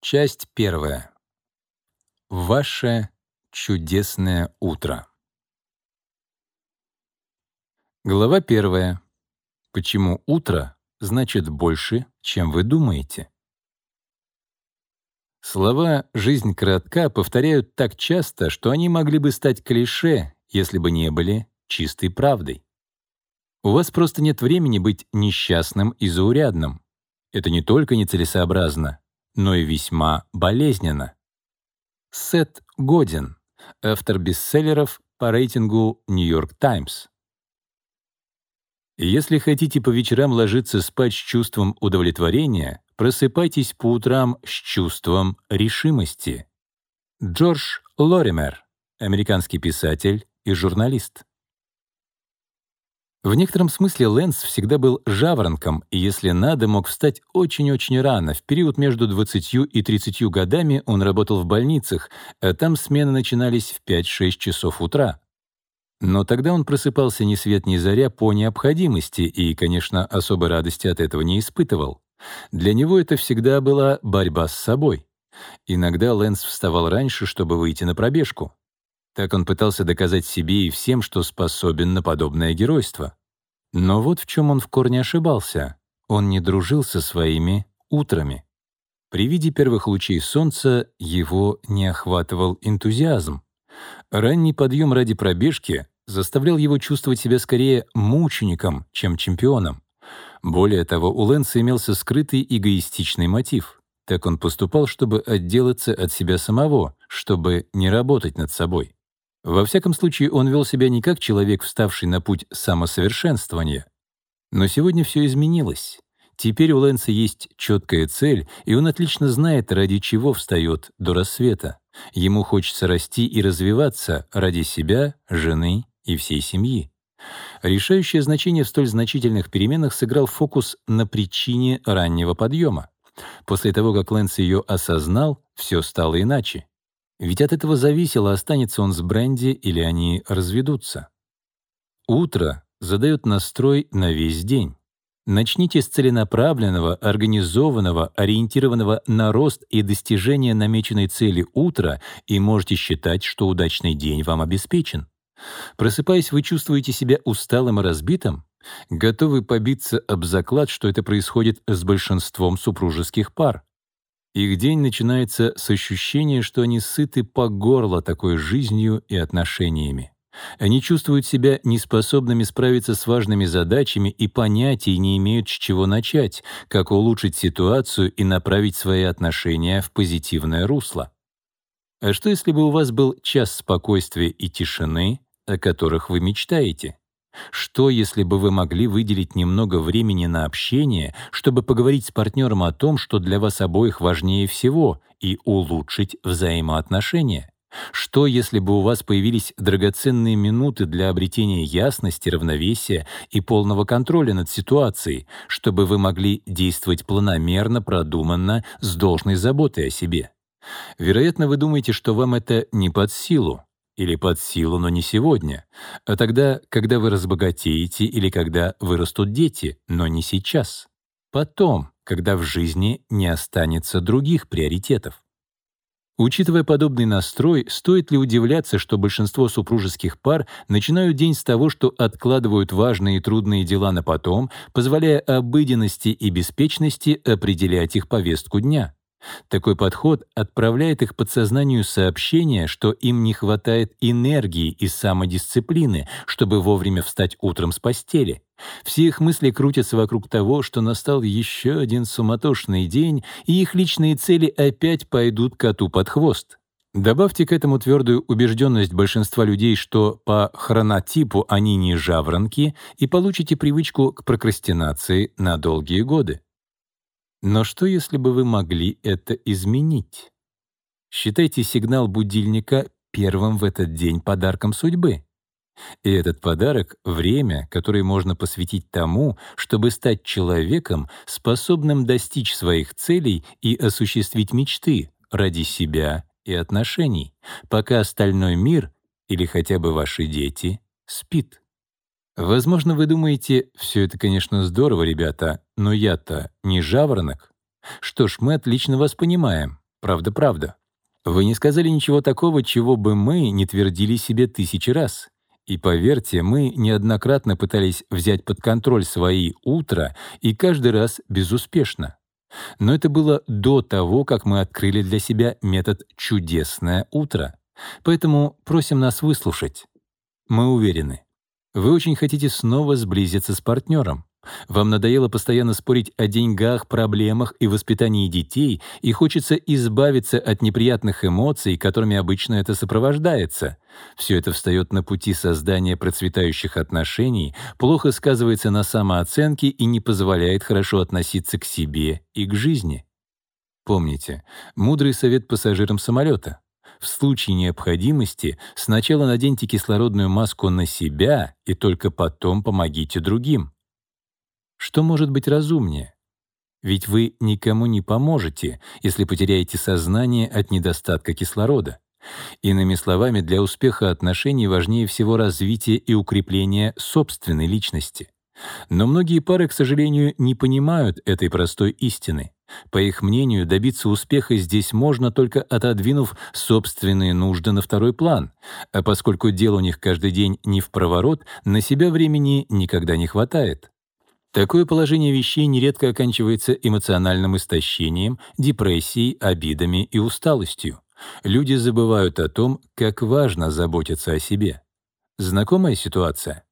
Часть первая. Ваше чудесное утро. Глава первая. Почему утро значит больше, чем вы думаете? Слова «жизнь коротка» повторяют так часто, что они могли бы стать клише, если бы не были чистой правдой. У вас просто нет времени быть несчастным и заурядным. Это не только нецелесообразно, но и весьма болезненно. Сет Годин, автор бестселлеров по рейтингу New York Times. Если хотите по вечерам ложиться спать с чувством удовлетворения, просыпайтесь по утрам с чувством решимости. Джордж Лоример, американский писатель и журналист. В некотором смысле Лэнс всегда был жаворонком, и если надо, мог встать очень-очень рано. В период между 20 и 30 годами он работал в больницах, а там смены начинались в 5-6 часов утра. Но тогда он просыпался ни свет ни заря по необходимости и, конечно, особой радости от этого не испытывал. Для него это всегда была борьба с собой. Иногда Лэнс вставал раньше, чтобы выйти на пробежку. Так он пытался доказать себе и всем, что способен на подобное геройство. Но вот в чем он в корне ошибался. Он не дружил со своими утрами. При виде первых лучей солнца его не охватывал энтузиазм. Ранний подъем ради пробежки заставлял его чувствовать себя скорее мучеником, чем чемпионом. Более того, у Лэнса имелся скрытый эгоистичный мотив. Так он поступал, чтобы отделаться от себя самого, чтобы не работать над собой. Во всяком случае, он вел себя не как человек, вставший на путь самосовершенствования. Но сегодня все изменилось. Теперь у Лэнса есть четкая цель, и он отлично знает, ради чего встает до рассвета. Ему хочется расти и развиваться ради себя, жены и всей семьи. Решающее значение в столь значительных переменах сыграл фокус на причине раннего подъема. После того, как Лэнс ее осознал, все стало иначе. Ведь от этого зависело, останется он с Бренди или они разведутся. Утро задает настрой на весь день. Начните с целенаправленного, организованного, ориентированного на рост и достижение намеченной цели утра и можете считать, что удачный день вам обеспечен. Просыпаясь, вы чувствуете себя усталым и разбитым, готовы побиться об заклад, что это происходит с большинством супружеских пар. Их день начинается с ощущения, что они сыты по горло такой жизнью и отношениями. Они чувствуют себя неспособными справиться с важными задачами и понятий не имеют с чего начать, как улучшить ситуацию и направить свои отношения в позитивное русло. А что если бы у вас был час спокойствия и тишины, о которых вы мечтаете? Что, если бы вы могли выделить немного времени на общение, чтобы поговорить с партнером о том, что для вас обоих важнее всего, и улучшить взаимоотношения? Что, если бы у вас появились драгоценные минуты для обретения ясности, равновесия и полного контроля над ситуацией, чтобы вы могли действовать планомерно, продуманно, с должной заботой о себе? Вероятно, вы думаете, что вам это не под силу, или под силу, но не сегодня, а тогда, когда вы разбогатеете или когда вырастут дети, но не сейчас. Потом, когда в жизни не останется других приоритетов. Учитывая подобный настрой, стоит ли удивляться, что большинство супружеских пар начинают день с того, что откладывают важные и трудные дела на потом, позволяя обыденности и беспечности определять их повестку дня? Такой подход отправляет их подсознанию сообщение, что им не хватает энергии и самодисциплины, чтобы вовремя встать утром с постели. Все их мысли крутятся вокруг того, что настал еще один суматошный день, и их личные цели опять пойдут коту под хвост. Добавьте к этому твердую убежденность большинства людей, что по хронотипу они не жаворонки, и получите привычку к прокрастинации на долгие годы. Но что, если бы вы могли это изменить? Считайте сигнал будильника первым в этот день подарком судьбы. И этот подарок — время, которое можно посвятить тому, чтобы стать человеком, способным достичь своих целей и осуществить мечты ради себя и отношений, пока остальной мир или хотя бы ваши дети спит. Возможно, вы думаете, все это, конечно, здорово, ребята, но я-то не жаворонок. Что ж, мы отлично вас понимаем. Правда-правда. Вы не сказали ничего такого, чего бы мы не твердили себе тысячи раз. И поверьте, мы неоднократно пытались взять под контроль свои утра, и каждый раз безуспешно. Но это было до того, как мы открыли для себя метод «чудесное утро». Поэтому просим нас выслушать. Мы уверены, вы очень хотите снова сблизиться с партнером. Вам надоело постоянно спорить о деньгах, проблемах и воспитании детей, и хочется избавиться от неприятных эмоций, которыми обычно это сопровождается. Все это встает на пути создания процветающих отношений, плохо сказывается на самооценке и не позволяет хорошо относиться к себе и к жизни. Помните, мудрый совет пассажирам самолета. В случае необходимости сначала наденьте кислородную маску на себя и только потом помогите другим. Что может быть разумнее? Ведь вы никому не поможете, если потеряете сознание от недостатка кислорода. Иными словами, для успеха отношений важнее всего развитие и укрепление собственной личности. Но многие пары, к сожалению, не понимают этой простой истины. По их мнению, добиться успеха здесь можно только отодвинув собственные нужды на второй план, а поскольку дел у них каждый день не в проворот, на себя времени никогда не хватает. Такое положение вещей нередко оканчивается эмоциональным истощением, депрессией, обидами и усталостью. Люди забывают о том, как важно заботиться о себе. Знакомая ситуация?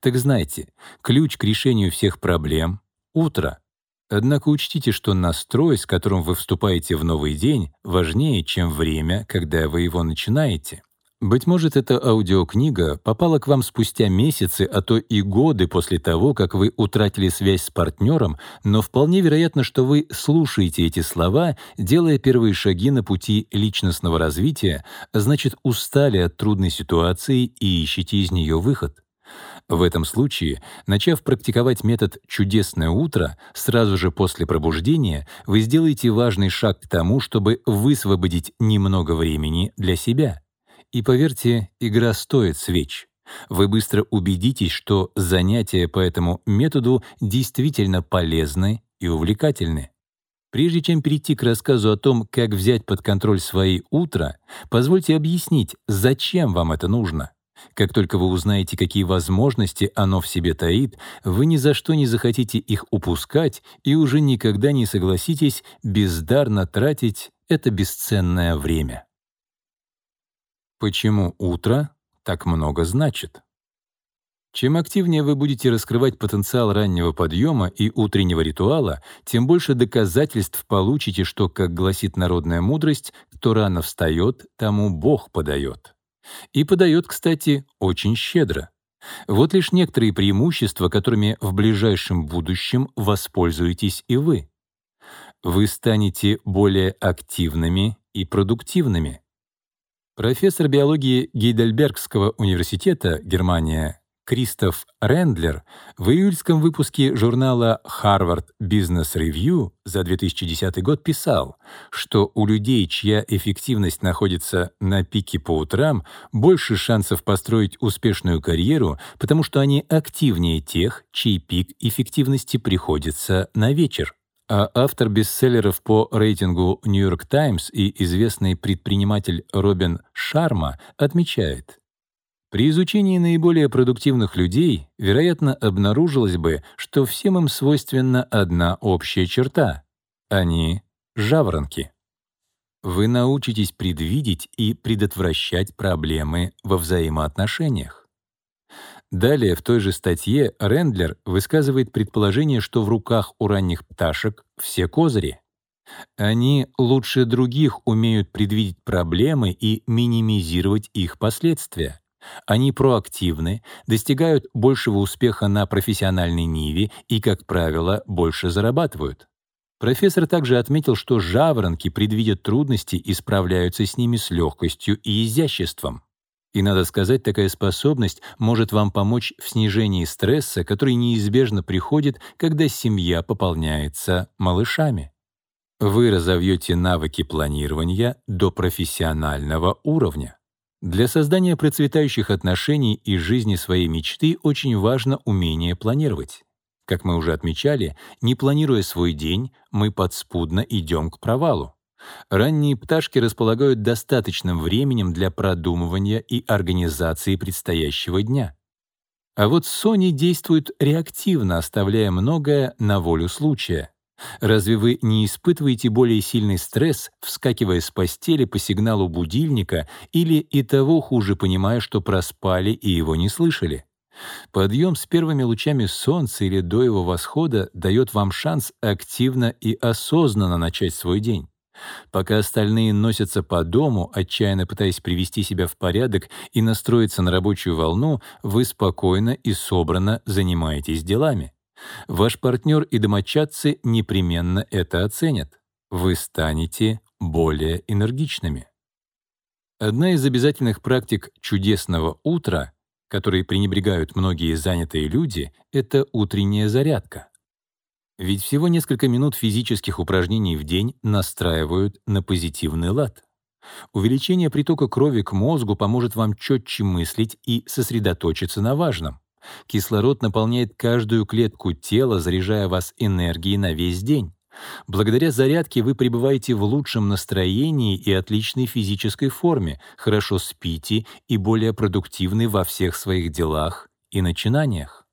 Так знайте, ключ к решению всех проблем — утро. Однако учтите, что настрой, с которым вы вступаете в новый день, важнее, чем время, когда вы его начинаете. Быть может, эта аудиокнига попала к вам спустя месяцы, а то и годы после того, как вы утратили связь с партнером, но вполне вероятно, что вы слушаете эти слова, делая первые шаги на пути личностного развития, а значит, устали от трудной ситуации и ищете из нее выход. В этом случае, начав практиковать метод «чудесное утро», сразу же после пробуждения вы сделаете важный шаг к тому, чтобы высвободить немного времени для себя — и поверьте, игра стоит свеч. Вы быстро убедитесь, что занятия по этому методу действительно полезны и увлекательны. Прежде чем перейти к рассказу о том, как взять под контроль свои утра, позвольте объяснить, зачем вам это нужно. Как только вы узнаете, какие возможности оно в себе таит, вы ни за что не захотите их упускать и уже никогда не согласитесь бездарно тратить это бесценное время. Почему утро так много значит? Чем активнее вы будете раскрывать потенциал раннего подъема и утреннего ритуала, тем больше доказательств получите, что, как гласит народная мудрость, кто рано встает, тому Бог подает. И подает, кстати, очень щедро. Вот лишь некоторые преимущества, которыми в ближайшем будущем воспользуетесь и вы. Вы станете более активными и продуктивными. Профессор биологии Гейдельбергского университета, Германия, Кристоф Рендлер в июльском выпуске журнала Harvard Business Review за 2010 год писал, что у людей, чья эффективность находится на пике по утрам, больше шансов построить успешную карьеру, потому что они активнее тех, чей пик эффективности приходится на вечер. А автор бестселлеров по рейтингу New York Times и известный предприниматель Робин Шарма отмечает, при изучении наиболее продуктивных людей, вероятно, обнаружилось бы, что всем им свойственна одна общая черта — они — жаворонки. Вы научитесь предвидеть и предотвращать проблемы во взаимоотношениях. Далее в той же статье Рендлер высказывает предположение, что в руках у ранних пташек все козыри. Они лучше других умеют предвидеть проблемы и минимизировать их последствия. Они проактивны, достигают большего успеха на профессиональной ниве и, как правило, больше зарабатывают. Профессор также отметил, что жаворонки предвидят трудности и справляются с ними с легкостью и изяществом. И, надо сказать, такая способность может вам помочь в снижении стресса, который неизбежно приходит, когда семья пополняется малышами. Вы разовьете навыки планирования до профессионального уровня. Для создания процветающих отношений и жизни своей мечты очень важно умение планировать. Как мы уже отмечали, не планируя свой день, мы подспудно идем к провалу. Ранние пташки располагают достаточным временем для продумывания и организации предстоящего дня. А вот Сони действует реактивно, оставляя многое на волю случая. Разве вы не испытываете более сильный стресс, вскакивая с постели по сигналу будильника или и того хуже, понимая, что проспали и его не слышали? Подъем с первыми лучами солнца или до его восхода дает вам шанс активно и осознанно начать свой день. Пока остальные носятся по дому, отчаянно пытаясь привести себя в порядок и настроиться на рабочую волну, вы спокойно и собранно занимаетесь делами. Ваш партнер и домочадцы непременно это оценят. Вы станете более энергичными. Одна из обязательных практик чудесного утра, которой пренебрегают многие занятые люди, это утренняя зарядка. Ведь всего несколько минут физических упражнений в день настраивают на позитивный лад. Увеличение притока крови к мозгу поможет вам четче мыслить и сосредоточиться на важном. Кислород наполняет каждую клетку тела, заряжая вас энергией на весь день. Благодаря зарядке вы пребываете в лучшем настроении и отличной физической форме, хорошо спите и более продуктивны во всех своих делах и начинаниях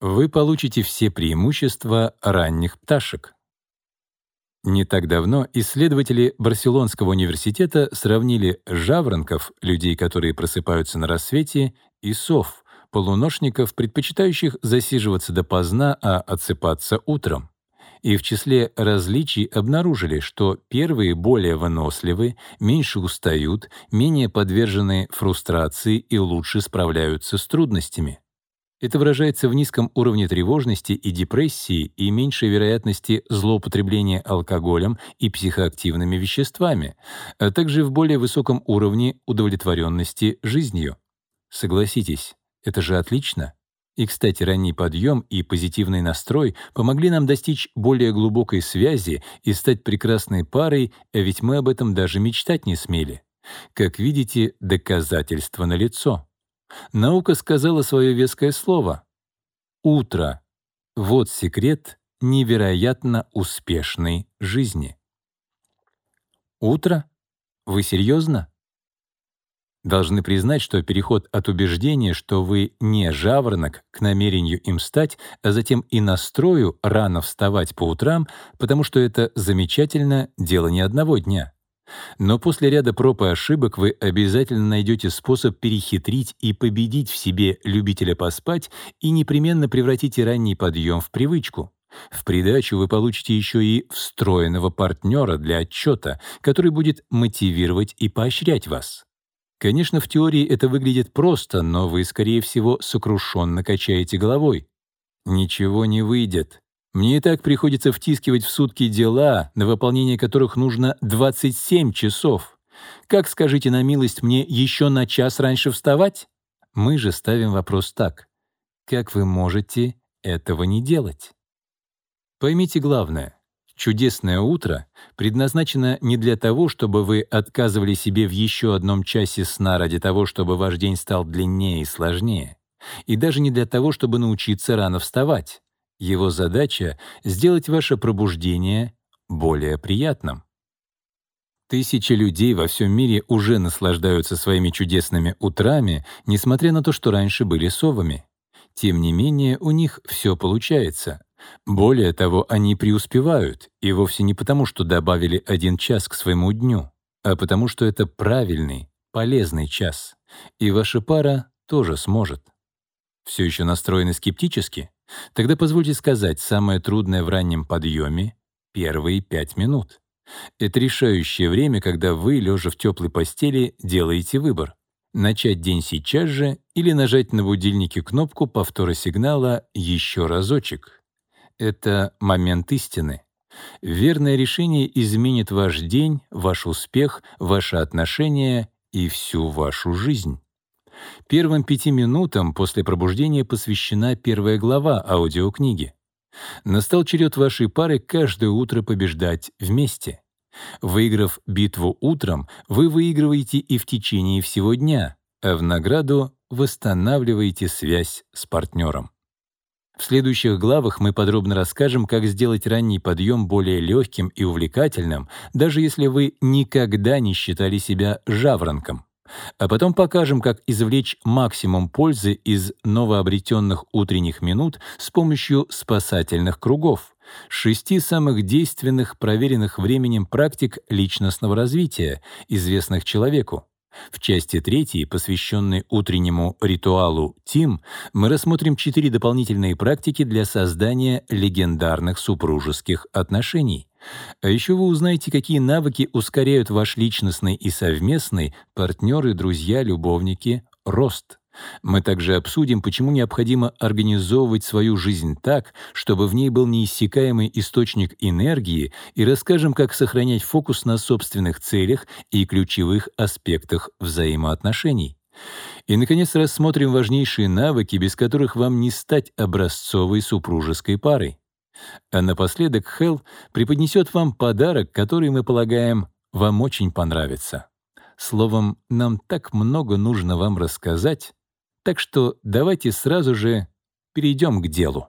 вы получите все преимущества ранних пташек. Не так давно исследователи Барселонского университета сравнили жаворонков, людей, которые просыпаются на рассвете, и сов, полуношников, предпочитающих засиживаться допоздна, а отсыпаться утром. И в числе различий обнаружили, что первые более выносливы, меньше устают, менее подвержены фрустрации и лучше справляются с трудностями. Это выражается в низком уровне тревожности и депрессии и меньшей вероятности злоупотребления алкоголем и психоактивными веществами, а также в более высоком уровне удовлетворенности жизнью. Согласитесь, это же отлично. И, кстати, ранний подъем и позитивный настрой помогли нам достичь более глубокой связи и стать прекрасной парой, а ведь мы об этом даже мечтать не смели. Как видите, доказательство налицо. Наука сказала свое веское слово. Утро. Вот секрет невероятно успешной жизни. Утро? Вы серьезно? Должны признать, что переход от убеждения, что вы не жаворонок, к намерению им стать, а затем и настрою рано вставать по утрам, потому что это замечательно дело не одного дня. Но после ряда проб и ошибок вы обязательно найдете способ перехитрить и победить в себе любителя поспать и непременно превратите ранний подъем в привычку. В придачу вы получите еще и встроенного партнера для отчета, который будет мотивировать и поощрять вас. Конечно, в теории это выглядит просто, но вы, скорее всего, сокрушенно качаете головой. Ничего не выйдет. Мне и так приходится втискивать в сутки дела, на выполнение которых нужно 27 часов. Как, скажите на милость, мне еще на час раньше вставать? Мы же ставим вопрос так. Как вы можете этого не делать? Поймите главное. Чудесное утро предназначено не для того, чтобы вы отказывали себе в еще одном часе сна ради того, чтобы ваш день стал длиннее и сложнее. И даже не для того, чтобы научиться рано вставать. Его задача — сделать ваше пробуждение более приятным. Тысячи людей во всем мире уже наслаждаются своими чудесными утрами, несмотря на то, что раньше были совами. Тем не менее, у них все получается. Более того, они преуспевают, и вовсе не потому, что добавили один час к своему дню, а потому что это правильный, полезный час. И ваша пара тоже сможет. Все еще настроены скептически? Тогда позвольте сказать, самое трудное в раннем подъеме — первые пять минут. Это решающее время, когда вы, лежа в теплой постели, делаете выбор — начать день сейчас же или нажать на будильнике кнопку повтора сигнала «еще разочек». Это момент истины. Верное решение изменит ваш день, ваш успех, ваши отношения и всю вашу жизнь. Первым пяти минутам после пробуждения посвящена первая глава аудиокниги. Настал черед вашей пары каждое утро побеждать вместе. Выиграв битву утром, вы выигрываете и в течение всего дня, а в награду восстанавливаете связь с партнером. В следующих главах мы подробно расскажем, как сделать ранний подъем более легким и увлекательным, даже если вы никогда не считали себя жаворонком. А потом покажем, как извлечь максимум пользы из новообретенных утренних минут с помощью спасательных кругов, шести самых действенных, проверенных временем практик личностного развития, известных человеку. В части третьей, посвященной утреннему ритуалу ТИМ, мы рассмотрим четыре дополнительные практики для создания легендарных супружеских отношений. А еще вы узнаете, какие навыки ускоряют ваш личностный и совместный, партнеры, друзья, любовники, рост. Мы также обсудим, почему необходимо организовывать свою жизнь так, чтобы в ней был неиссякаемый источник энергии, и расскажем, как сохранять фокус на собственных целях и ключевых аспектах взаимоотношений. И, наконец, рассмотрим важнейшие навыки, без которых вам не стать образцовой супружеской парой. А напоследок Хелл преподнесет вам подарок, который, мы полагаем, вам очень понравится. Словом, нам так много нужно вам рассказать, так что давайте сразу же перейдем к делу.